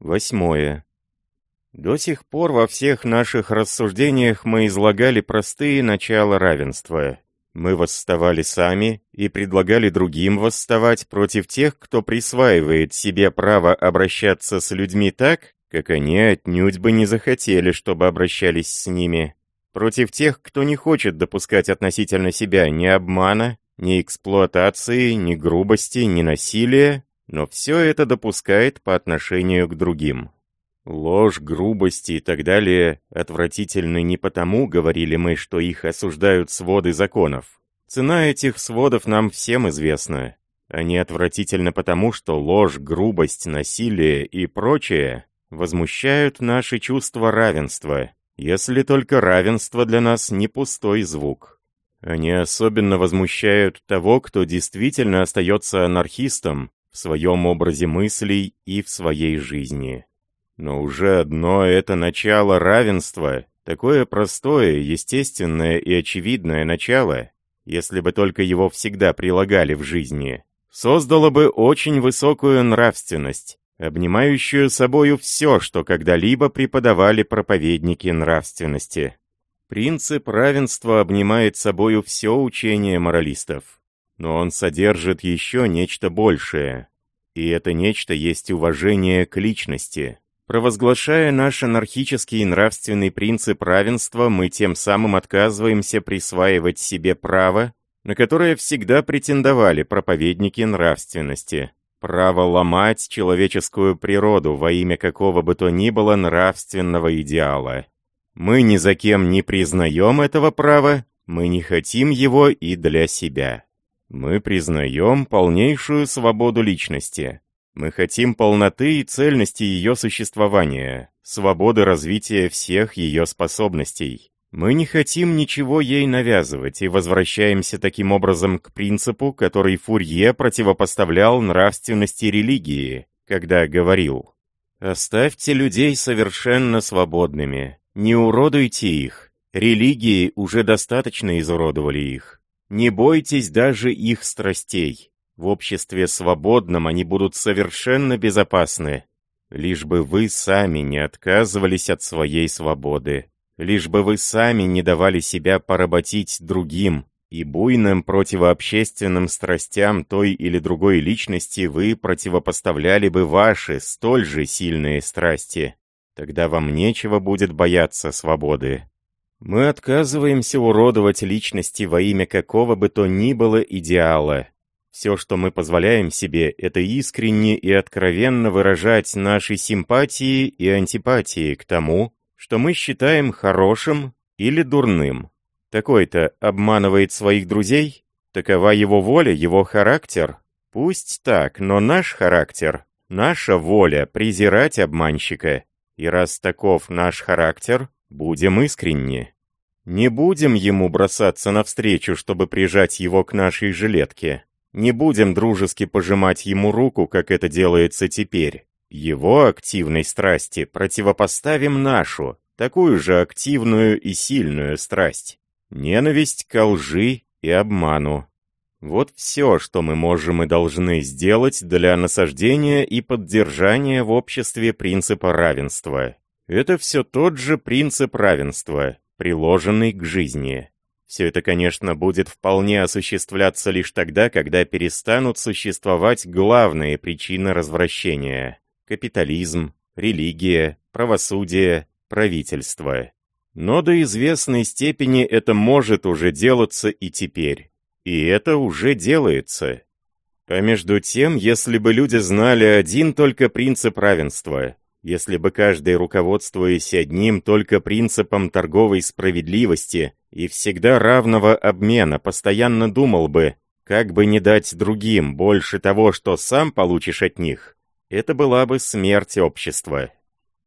Восьмое. До сих пор во всех наших рассуждениях мы излагали простые начала равенства. Мы восставали сами и предлагали другим восставать против тех, кто присваивает себе право обращаться с людьми так, как они отнюдь бы не захотели, чтобы обращались с ними. Против тех, кто не хочет допускать относительно себя ни обмана, ни эксплуатации, ни грубости, ни насилия, но все это допускает по отношению к другим. Ложь, грубости и так далее отвратительны не потому, говорили мы, что их осуждают своды законов. Цена этих сводов нам всем известна. Они отвратительны потому, что ложь, грубость, насилие и прочее возмущают наши чувства равенства, если только равенство для нас не пустой звук. Они особенно возмущают того, кто действительно остается анархистом в своем образе мыслей и в своей жизни. Но уже одно это начало равенства, такое простое, естественное и очевидное начало, если бы только его всегда прилагали в жизни, создало бы очень высокую нравственность, обнимающую собою все, что когда-либо преподавали проповедники нравственности. Принцип равенства обнимает собою все учение моралистов, но он содержит еще нечто большее, и это нечто есть уважение к личности. Провозглашая наш анархический нравственный принцип равенства, мы тем самым отказываемся присваивать себе право, на которое всегда претендовали проповедники нравственности. Право ломать человеческую природу во имя какого бы то ни было нравственного идеала. Мы ни за кем не признаем этого права, мы не хотим его и для себя. Мы признаем полнейшую свободу личности, мы хотим полноты и цельности ее существования, свободы развития всех ее способностей. Мы не хотим ничего ей навязывать и возвращаемся таким образом к принципу, который Фурье противопоставлял нравственности религии, когда говорил «Оставьте людей совершенно свободными, не уродуйте их, религии уже достаточно изуродовали их, не бойтесь даже их страстей». В обществе свободном они будут совершенно безопасны, лишь бы вы сами не отказывались от своей свободы, лишь бы вы сами не давали себя поработить другим, и буйным противообщественным страстям той или другой личности вы противопоставляли бы ваши столь же сильные страсти. Тогда вам нечего будет бояться свободы. Мы отказываемся уродовать личности во имя какого бы то ни было идеала, все, что мы позволяем себе, это искренне и откровенно выражать наши симпатии и антипатии к тому, что мы считаем хорошим или дурным. Такой-то обманывает своих друзей? Такова его воля, его характер? Пусть так, но наш характер, наша воля презирать обманщика. И раз таков наш характер, будем искренни. Не будем ему бросаться навстречу, чтобы прижать его к нашей жилетке. Не будем дружески пожимать ему руку, как это делается теперь. Его активной страсти противопоставим нашу, такую же активную и сильную страсть. Ненависть к лжи и обману. Вот все, что мы можем и должны сделать для насаждения и поддержания в обществе принципа равенства. Это все тот же принцип равенства, приложенный к жизни. Все это, конечно, будет вполне осуществляться лишь тогда, когда перестанут существовать главные причины развращения – капитализм, религия, правосудие, правительство. Но до известной степени это может уже делаться и теперь. И это уже делается. А между тем, если бы люди знали один только принцип равенства, если бы каждый, руководствуясь одним только принципом торговой справедливости – и всегда равного обмена постоянно думал бы, как бы не дать другим больше того, что сам получишь от них, это была бы смерть общества.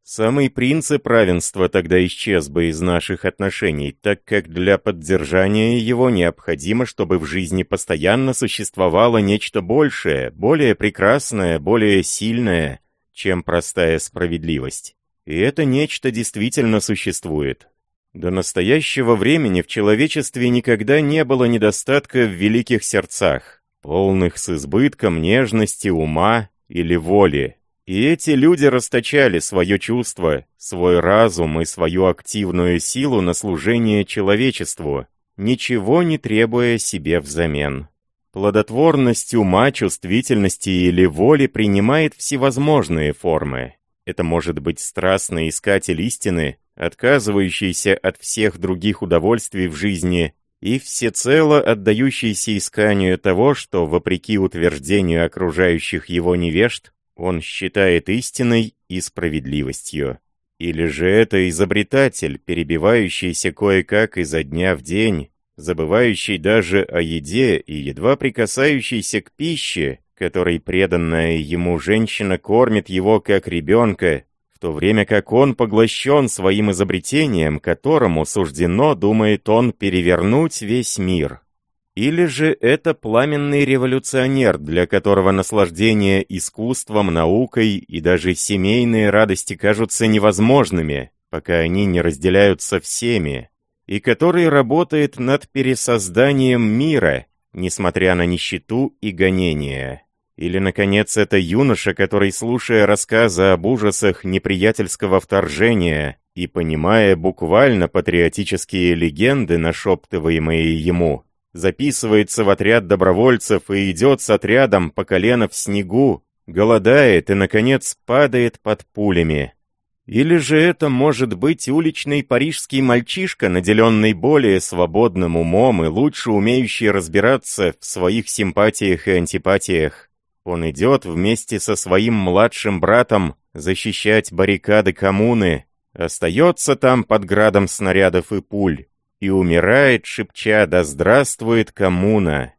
Самый принцип равенства тогда исчез бы из наших отношений, так как для поддержания его необходимо, чтобы в жизни постоянно существовало нечто большее, более прекрасное, более сильное, чем простая справедливость. И это нечто действительно существует. До настоящего времени в человечестве никогда не было недостатка в великих сердцах, полных с избытком нежности, ума или воли. И эти люди расточали свое чувство, свой разум и свою активную силу на служение человечеству, ничего не требуя себе взамен. Плодотворность ума, чувствительности или воли принимает всевозможные формы. Это может быть страстный искатель истины, отказывающийся от всех других удовольствий в жизни и всецело отдающийся исканию того, что, вопреки утверждению окружающих его невежд, он считает истиной и справедливостью. Или же это изобретатель, перебивающийся кое-как изо дня в день, забывающий даже о еде и едва прикасающийся к пище, которой преданная ему женщина кормит его как ребенка, в то время как он поглощен своим изобретением, которому суждено, думает он, перевернуть весь мир. Или же это пламенный революционер, для которого наслаждение искусством, наукой и даже семейные радости кажутся невозможными, пока они не разделяются всеми, и который работает над пересозданием мира, несмотря на нищету и гонения. Или, наконец, это юноша, который, слушая рассказы об ужасах неприятельского вторжения и понимая буквально патриотические легенды, нашептываемые ему, записывается в отряд добровольцев и идет с отрядом по колено в снегу, голодает и, наконец, падает под пулями. Или же это может быть уличный парижский мальчишка, наделенный более свободным умом и лучше умеющий разбираться в своих симпатиях и антипатиях. Он идет вместе со своим младшим братом защищать баррикады коммуны, остается там под градом снарядов и пуль, и умирает, шепча «Да здравствует коммуна!».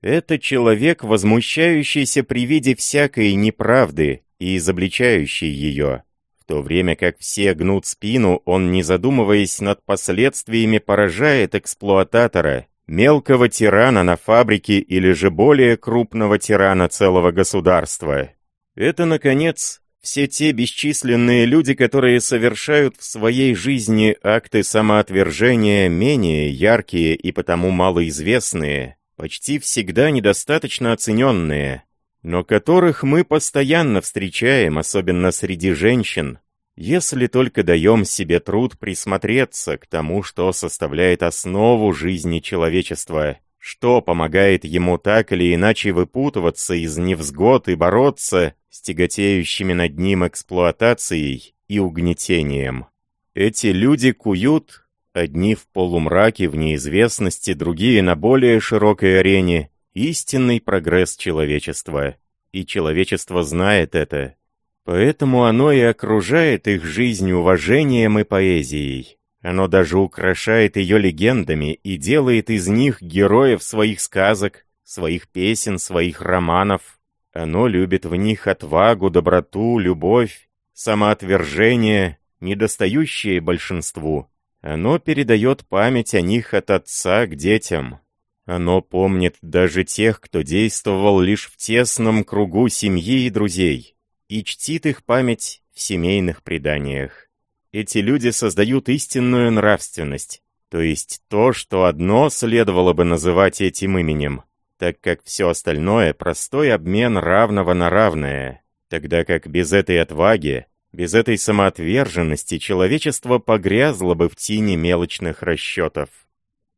Это человек, возмущающийся при виде всякой неправды и изобличающий ее то время как все гнут спину, он, не задумываясь над последствиями, поражает эксплуататора, мелкого тирана на фабрике или же более крупного тирана целого государства. Это, наконец, все те бесчисленные люди, которые совершают в своей жизни акты самоотвержения менее яркие и потому малоизвестные, почти всегда недостаточно оцененные, но которых мы постоянно встречаем, особенно среди женщин, если только даем себе труд присмотреться к тому, что составляет основу жизни человечества, что помогает ему так или иначе выпутываться из невзгод и бороться с тяготеющими над ним эксплуатацией и угнетением. Эти люди куют, одни в полумраке, в неизвестности, другие на более широкой арене, истинный прогресс человечества. И человечество знает это. Поэтому оно и окружает их жизнь уважением и поэзией. Оно даже украшает ее легендами и делает из них героев своих сказок, своих песен, своих романов. Оно любит в них отвагу, доброту, любовь, самоотвержение, недостающее большинству. Оно передает память о них от отца к детям. Оно помнит даже тех, кто действовал лишь в тесном кругу семьи и друзей, и чтит их память в семейных преданиях. Эти люди создают истинную нравственность, то есть то, что одно следовало бы называть этим именем, так как все остальное — простой обмен равного на равное, тогда как без этой отваги, без этой самоотверженности человечество погрязло бы в тени мелочных расчетов.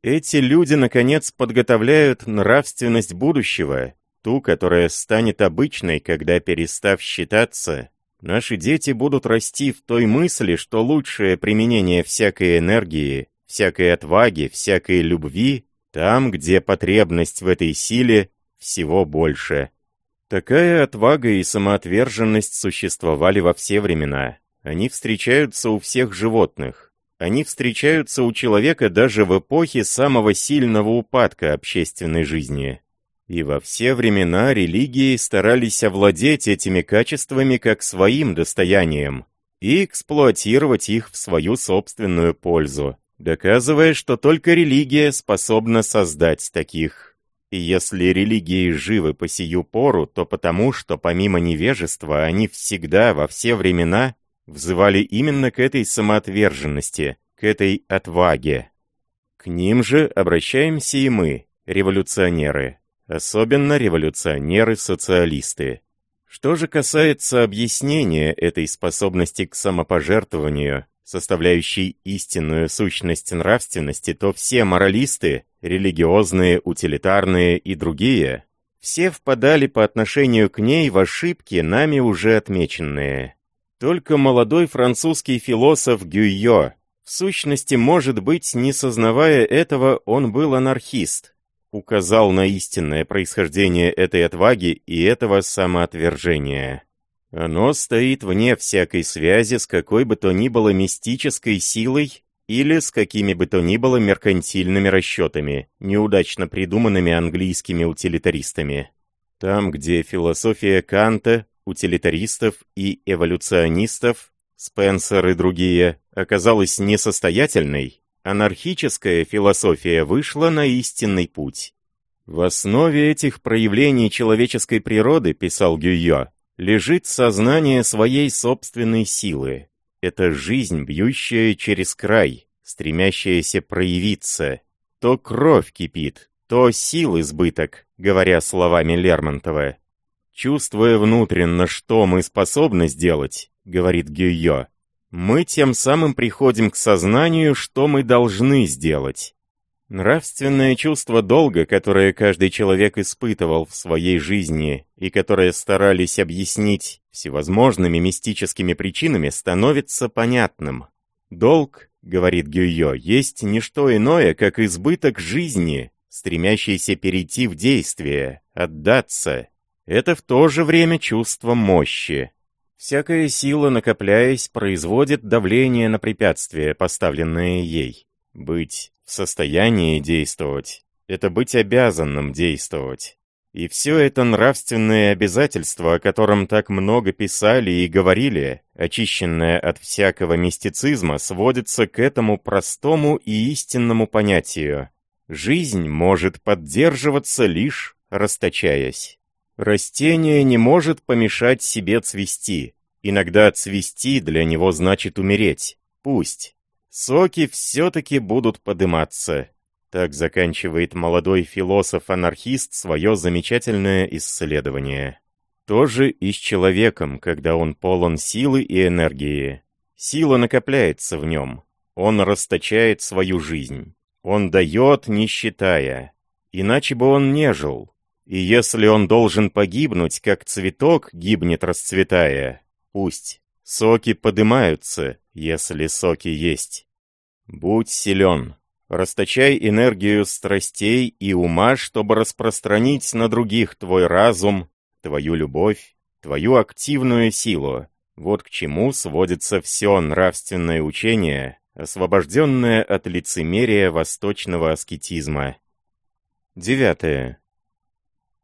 Эти люди, наконец, подготовляют нравственность будущего, ту, которая станет обычной, когда, перестав считаться, наши дети будут расти в той мысли, что лучшее применение всякой энергии, всякой отваги, всякой любви там, где потребность в этой силе всего больше. Такая отвага и самоотверженность существовали во все времена. Они встречаются у всех животных. Они встречаются у человека даже в эпохе самого сильного упадка общественной жизни. И во все времена религии старались овладеть этими качествами как своим достоянием и эксплуатировать их в свою собственную пользу, доказывая, что только религия способна создать таких. И если религии живы по сию пору, то потому, что помимо невежества они всегда, во все времена, взывали именно к этой самоотверженности, к этой отваге. К ним же обращаемся и мы, революционеры, особенно революционеры-социалисты. Что же касается объяснения этой способности к самопожертвованию, составляющей истинную сущность нравственности, то все моралисты, религиозные, утилитарные и другие, все впадали по отношению к ней в ошибки, нами уже отмеченные. Только молодой французский философ Гюйо, в сущности, может быть, не сознавая этого, он был анархист, указал на истинное происхождение этой отваги и этого самоотвержения. Оно стоит вне всякой связи с какой бы то ни было мистической силой или с какими бы то ни было меркантильными расчетами, неудачно придуманными английскими утилитаристами. Там, где философия Канта, утилитаристов и эволюционистов, Спенсер и другие, оказалась несостоятельной, анархическая философия вышла на истинный путь. В основе этих проявлений человеческой природы, писал Гюйо, лежит сознание своей собственной силы. Это жизнь, бьющая через край, стремящаяся проявиться. То кровь кипит, то сил избыток, говоря словами Лермонтова. Чувствуя внутренно, что мы способны сделать, говорит Гюйо, мы тем самым приходим к сознанию, что мы должны сделать. Нравственное чувство долга, которое каждый человек испытывал в своей жизни и которое старались объяснить всевозможными мистическими причинами, становится понятным. Долг, говорит Гюйо, есть не что иное, как избыток жизни, стремящийся перейти в действие, отдаться. Это в то же время чувство мощи. Всякая сила, накопляясь, производит давление на препятствия, поставленные ей. Быть в состоянии действовать — это быть обязанным действовать. И все это нравственные обязательства, о котором так много писали и говорили, очищенное от всякого мистицизма, сводится к этому простому и истинному понятию. Жизнь может поддерживаться лишь расточаясь. Растение не может помешать себе цвести. Иногда цвести для него значит умереть. Пусть соки все-таки будут подыматься. Так заканчивает молодой философ-анархист свое замечательное исследование. То же и с человеком, когда он полон силы и энергии. Сила накопляется в нем. Он расточает свою жизнь. Он дает, не считая. Иначе бы он не жил. И если он должен погибнуть, как цветок гибнет, расцветая, пусть. Соки подымаются, если соки есть. Будь силен. Расточай энергию страстей и ума, чтобы распространить на других твой разум, твою любовь, твою активную силу. Вот к чему сводится все нравственное учение, освобожденное от лицемерия восточного аскетизма. Девятое.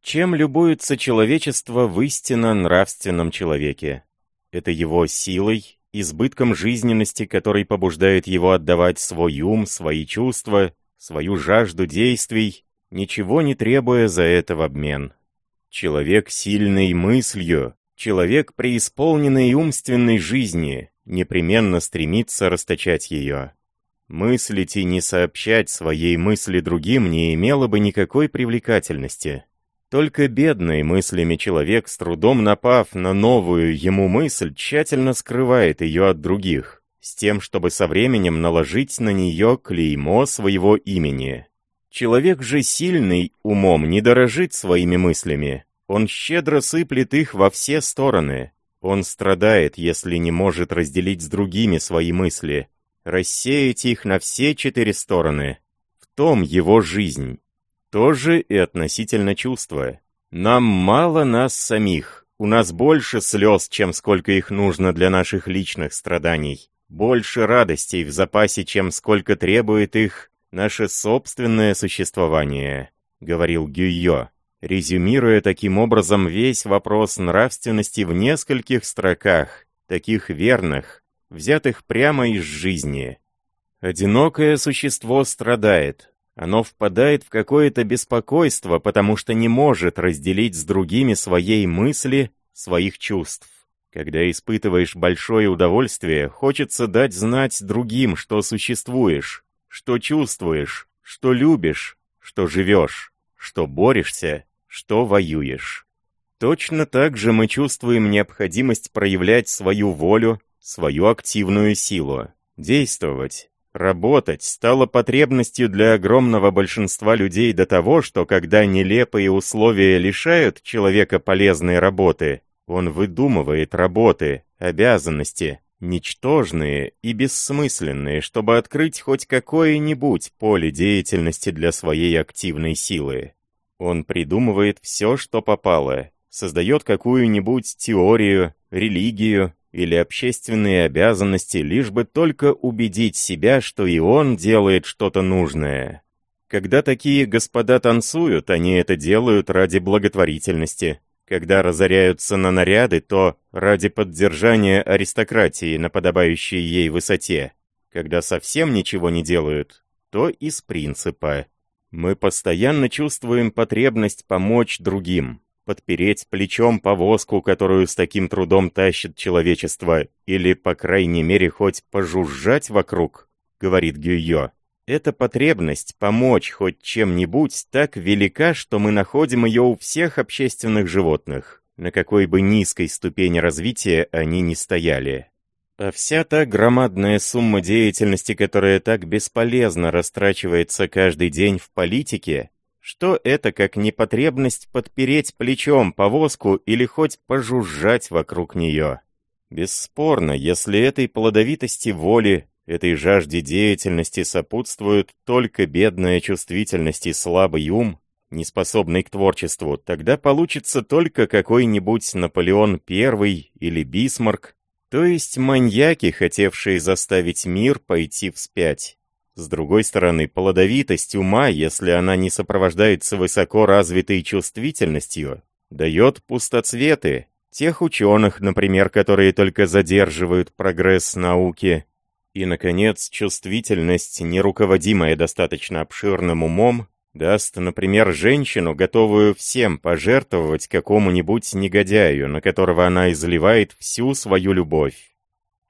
Чем любуется человечество в истинно нравственном человеке? Это его силой, избытком жизненности, который побуждает его отдавать свой ум, свои чувства, свою жажду действий, ничего не требуя за это в обмен. Человек сильной мыслью, человек преисполненной умственной жизни, непременно стремится расточать ее. Мыслить и не сообщать своей мысли другим не имело бы никакой привлекательности. Только бедный мыслями человек, с трудом напав на новую ему мысль, тщательно скрывает ее от других, с тем, чтобы со временем наложить на нее клеймо своего имени. Человек же сильный умом не дорожит своими мыслями. Он щедро сыплет их во все стороны. Он страдает, если не может разделить с другими свои мысли, рассеять их на все четыре стороны. В том его жизнь. Тоже и относительно чувства. Нам мало нас самих. У нас больше слез, чем сколько их нужно для наших личных страданий. Больше радостей в запасе, чем сколько требует их наше собственное существование, говорил Гюйо, резюмируя таким образом весь вопрос нравственности в нескольких строках, таких верных, взятых прямо из жизни. Одинокое существо страдает, оно впадает в какое-то беспокойство, потому что не может разделить с другими своей мысли, своих чувств. Когда испытываешь большое удовольствие, хочется дать знать другим, что существуешь, что чувствуешь, что любишь, что живешь, что борешься, что воюешь. Точно так же мы чувствуем необходимость проявлять свою волю, свою активную силу, действовать, Работать стало потребностью для огромного большинства людей до того, что когда нелепые условия лишают человека полезной работы, он выдумывает работы, обязанности, ничтожные и бессмысленные, чтобы открыть хоть какое-нибудь поле деятельности для своей активной силы. Он придумывает все, что попало, создает какую-нибудь теорию, религию, или общественные обязанности, лишь бы только убедить себя, что и он делает что-то нужное. Когда такие господа танцуют, они это делают ради благотворительности. Когда разоряются на наряды, то ради поддержания аристократии на подобающей ей высоте. Когда совсем ничего не делают, то из принципа. Мы постоянно чувствуем потребность помочь другим подпереть плечом повозку, которую с таким трудом тащит человечество, или, по крайней мере, хоть пожужжать вокруг, говорит Гюйо. Эта потребность помочь хоть чем-нибудь так велика, что мы находим ее у всех общественных животных, на какой бы низкой ступени развития они ни стояли. А вся та громадная сумма деятельности, которая так бесполезно растрачивается каждый день в политике, что это как непотребность подпереть плечом повозку или хоть пожужжать вокруг нее? Бесспорно, если этой плодовитости воли, этой жажде деятельности сопутствуют только бедная чувствительность и слабый ум, неспособный к творчеству, тогда получится только какой-нибудь Наполеон I или Бисмарк, то есть маньяки, хотевшие заставить мир пойти вспять. С другой стороны, плодовитость ума, если она не сопровождается высоко развитой чувствительностью, дает пустоцветы, тех ученых, например, которые только задерживают прогресс науки. И, наконец, чувствительность, не руководимая достаточно обширным умом, даст, например, женщину, готовую всем пожертвовать какому-нибудь негодяю, на которого она изливает всю свою любовь.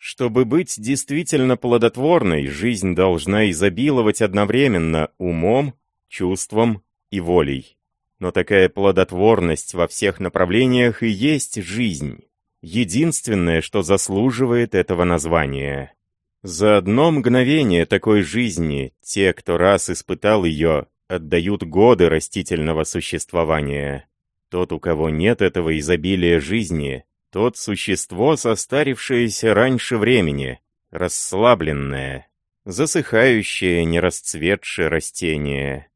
Чтобы быть действительно плодотворной, жизнь должна изобиловать одновременно умом, чувством и волей. Но такая плодотворность во всех направлениях и есть жизнь. Единственное, что заслуживает этого названия. За одно мгновение такой жизни те, кто раз испытал ее, отдают годы растительного существования. Тот, у кого нет этого изобилия жизни, тот существо, состарившееся раньше времени, расслабленное, засыхающее, не расцветшее растение.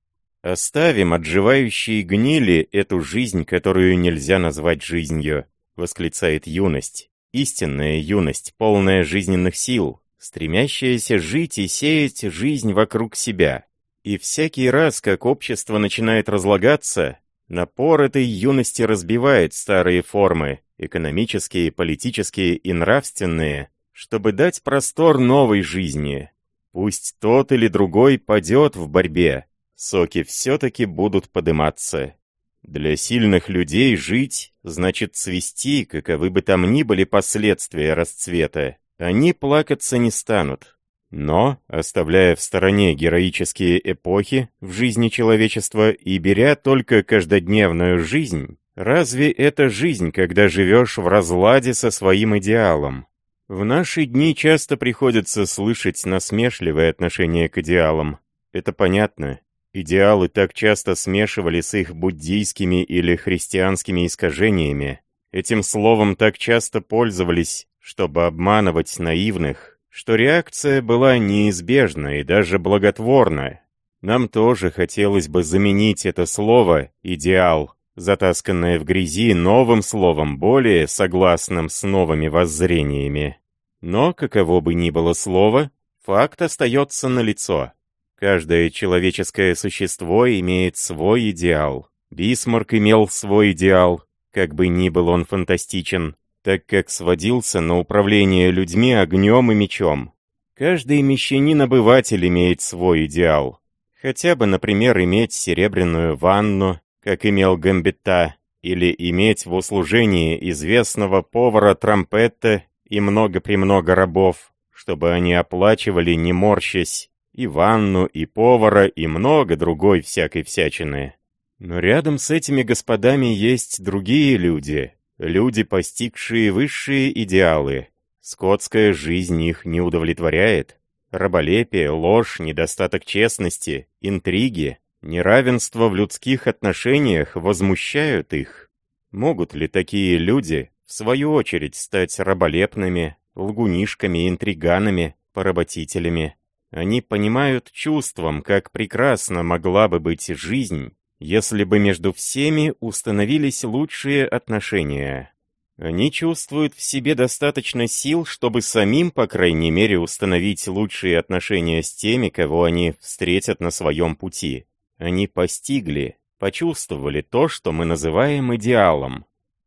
Оставим отживающие гнили эту жизнь, которую нельзя назвать жизнью, восклицает юность. Истинная юность, полная жизненных сил, стремящаяся жить и сеять жизнь вокруг себя. И всякий раз, как общество начинает разлагаться, напор этой юности разбивает старые формы, экономические, политические и нравственные, чтобы дать простор новой жизни. Пусть тот или другой падет в борьбе, соки все-таки будут подыматься. Для сильных людей жить значит цвести, каковы бы там ни были последствия расцвета. Они плакаться не станут. Но, оставляя в стороне героические эпохи в жизни человечества и беря только каждодневную жизнь, Разве это жизнь, когда живешь в разладе со своим идеалом? В наши дни часто приходится слышать насмешливое отношение к идеалам. Это понятно. Идеалы так часто смешивали с их буддийскими или христианскими искажениями. Этим словом так часто пользовались, чтобы обманывать наивных, что реакция была неизбежна и даже благотворна. Нам тоже хотелось бы заменить это слово «идеал» затасканное в грязи новым словом, более согласным с новыми воззрениями. Но, каково бы ни было слово, факт остается налицо. Каждое человеческое существо имеет свой идеал. Бисмарк имел свой идеал, как бы ни был он фантастичен, так как сводился на управление людьми огнем и мечом. Каждый мещанин-обыватель имеет свой идеал. Хотя бы, например, иметь серебряную ванну, как имел Гамбита, или иметь в услужении известного повара трампетта и много-премного рабов, чтобы они оплачивали, не морщась, и ванну, и повара, и много другой всякой всячины. Но рядом с этими господами есть другие люди, люди, постигшие высшие идеалы. Скотская жизнь их не удовлетворяет. Раболепие, ложь, недостаток честности, интриги, неравенство в людских отношениях возмущают их. Могут ли такие люди, в свою очередь, стать раболепными, лгунишками, интриганами, поработителями? Они понимают чувством, как прекрасно могла бы быть жизнь, если бы между всеми установились лучшие отношения. Они чувствуют в себе достаточно сил, чтобы самим, по крайней мере, установить лучшие отношения с теми, кого они встретят на своем пути. Они постигли, почувствовали то, что мы называем идеалом.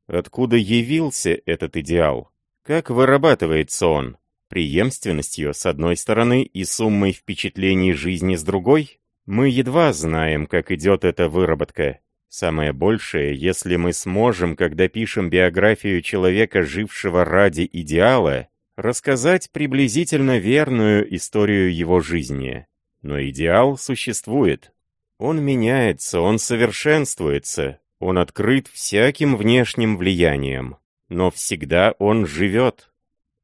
Откуда явился этот идеал? Как вырабатывается он? Преемственностью с одной стороны и суммой впечатлений жизни с другой? Мы едва знаем, как идет эта выработка. Самое большее, если мы сможем, когда пишем биографию человека, жившего ради идеала, рассказать приблизительно верную историю его жизни. Но идеал существует. Он меняется, он совершенствуется, он открыт всяким внешним влиянием. Но всегда он живет.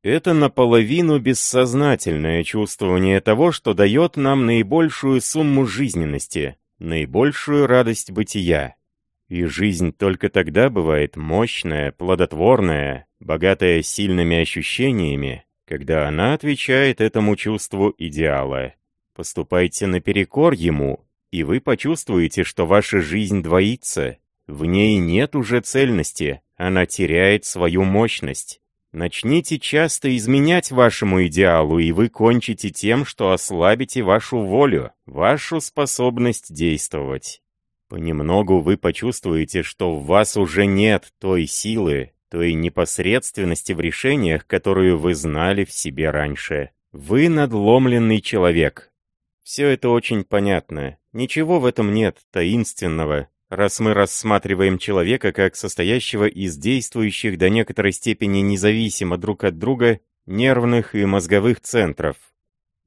Это наполовину бессознательное чувствование того, что дает нам наибольшую сумму жизненности, наибольшую радость бытия. И жизнь только тогда бывает мощная, плодотворная, богатая сильными ощущениями, когда она отвечает этому чувству идеала. Поступайте наперекор ему, и вы почувствуете, что ваша жизнь двоится. В ней нет уже цельности, она теряет свою мощность. Начните часто изменять вашему идеалу, и вы кончите тем, что ослабите вашу волю, вашу способность действовать. Понемногу вы почувствуете, что в вас уже нет той силы, той непосредственности в решениях, которую вы знали в себе раньше. Вы надломленный человек. Все это очень понятно. Ничего в этом нет таинственного, раз мы рассматриваем человека как состоящего из действующих до некоторой степени независимо друг от друга нервных и мозговых центров.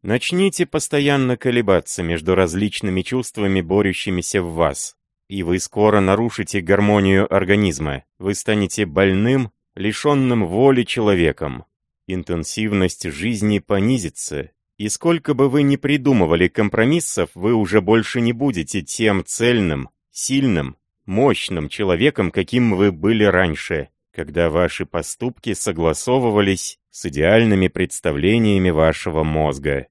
Начните постоянно колебаться между различными чувствами, борющимися в вас, и вы скоро нарушите гармонию организма, вы станете больным, лишенным воли человеком. Интенсивность жизни понизится, и сколько бы вы ни придумывали компромиссов, вы уже больше не будете тем цельным, сильным, мощным человеком, каким вы были раньше, когда ваши поступки согласовывались с идеальными представлениями вашего мозга.